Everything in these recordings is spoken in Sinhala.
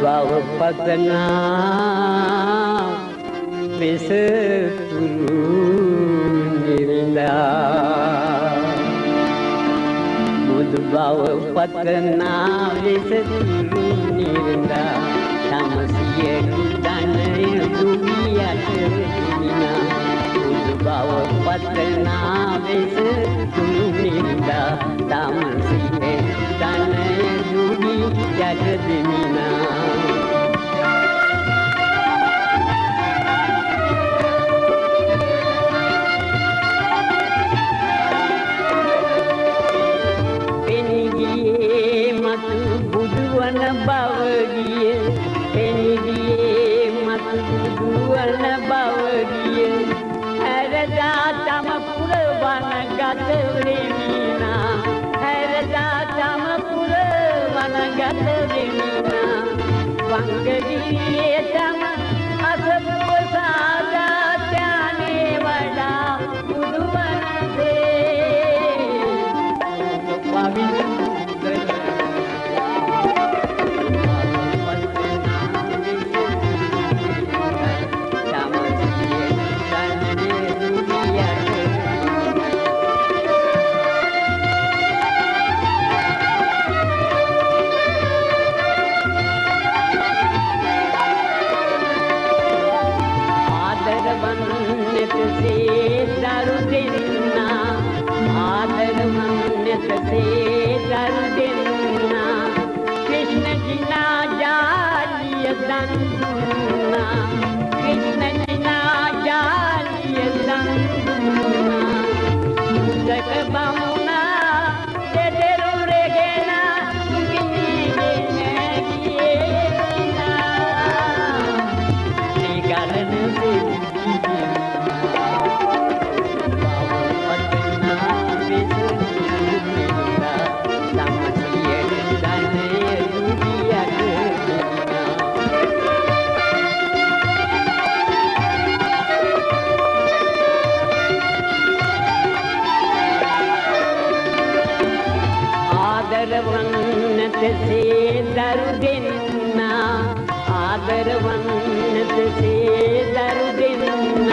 पतना बुध बुधभाव पतना विस तुरु निरंदा तमसिए कुदन दुनिया बुध बुधभाव पतना विस तुरु निरंदा तमसिए कुदन दुनिया दुनिया බුදුවන බවගිය පෙනිගියේ මතු බුදුවන බවගිය හැරදා තම පුරවන ගත වෙමිනා හැරදා තම පුරවන ගත වෙමිනා වංගගියේ තම कृष्ण न ആദരവന്നത് ചെയ്തറുതിന്ന ആദരവന്നത് ചെയ്തറുതിന്ന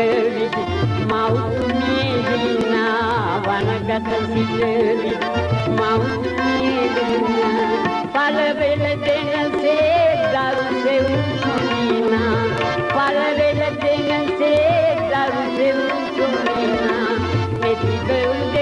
සිටවිදි මෞතුමිය දිනා වනගත සිටවිදි මෞතුමිය දිනා පළවෙල දෙනසේ දරු සෙවුම් සුමිනා පළවෙල දෙනසේ දරු සෙවුම් සුමිනා මෙති බෙවුම්